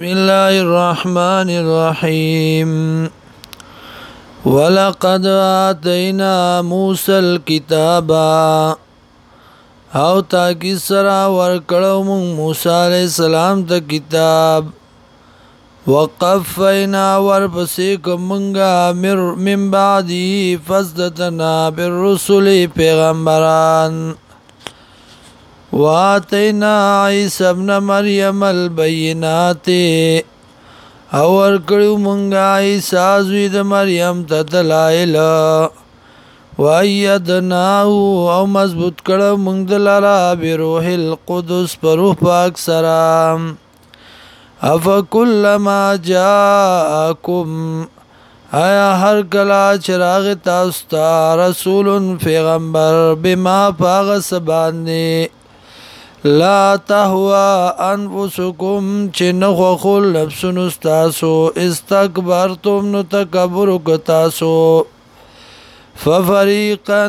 بسم الله الرحمن الرحيم ولقد آتينا موسى الكتاب او تاکی سرا ورکړو مون موسی عليه السلام ته کتاب وقفینا ورپسې کومنګا مر من بعدي فزدتنا بالرسل پیغمبران واتینا عیسی ابن مریم البینات او ورکړو مونږه عیسی زوی د مریم ته دلایل وایدناو او مضبوط کړو مونږ د لارا به روح القدس پر روح پاک سره اف کلم جاءکم آیا هر کلا چراغ تاسو رسول پیغمبر بما پاغ سبانه لا تهوا انفسکم چې نه خو لبسونو تاسو استکبرتم نو تکبر تاسو ففریقا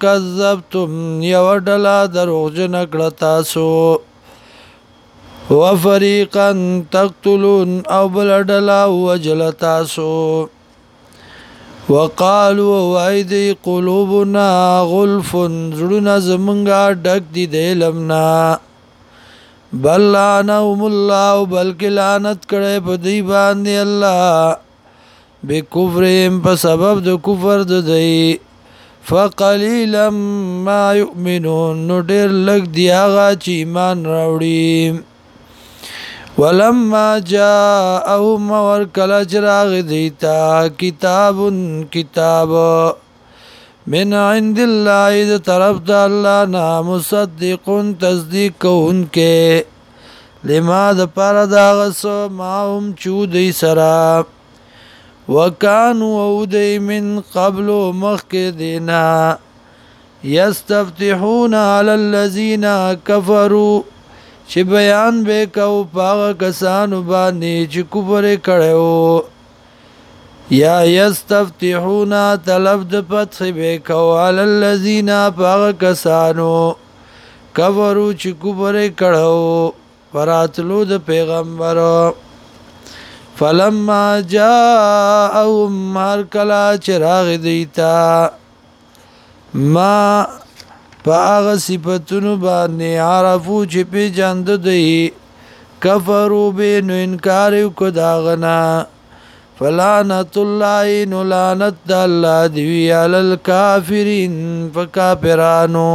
کذبتم یو ډلا دروغجن کړ تاسو وفریقا تقتلون او بل ډلا وجل تاسو وقالوا وايدي قلوبنا غلف زړونه زمونږه ډک دي د لمنا بل لعنهم الله بلکې لعنت کړي په دی باندې الله بکفرهم په سبب د کفر د دی فقليلا ما يؤمنون نو ډېر لږ دی هغه چې ایمان راوړي ولما جاءهم ور کله چراغ دیتا کتاب کتاب من عند الله اذ طرف د الله نا مصدق تصدیق کوونکې لما د پاره دا غسو ما هم چودې سرا وکانو اودې من قبل مخک دینا یستفتحون علی الذین کفروا چې بیان به کو پاغه کسانو باندې چې کفر کړو یا یستفتحونا طلب د فتح به کو علی الذین پاغه کسانو کفرو چې کفر کړو پراتلو د پیغمبرو فلما جاءهم هر کلا چراغ دیتا ما فاغ صفتونو باندې عرفو چې پی جند دی کفرو به نو انکار کو داغنا فلعنت الله نو لعنت الله دی علی الکافرین فکافرانو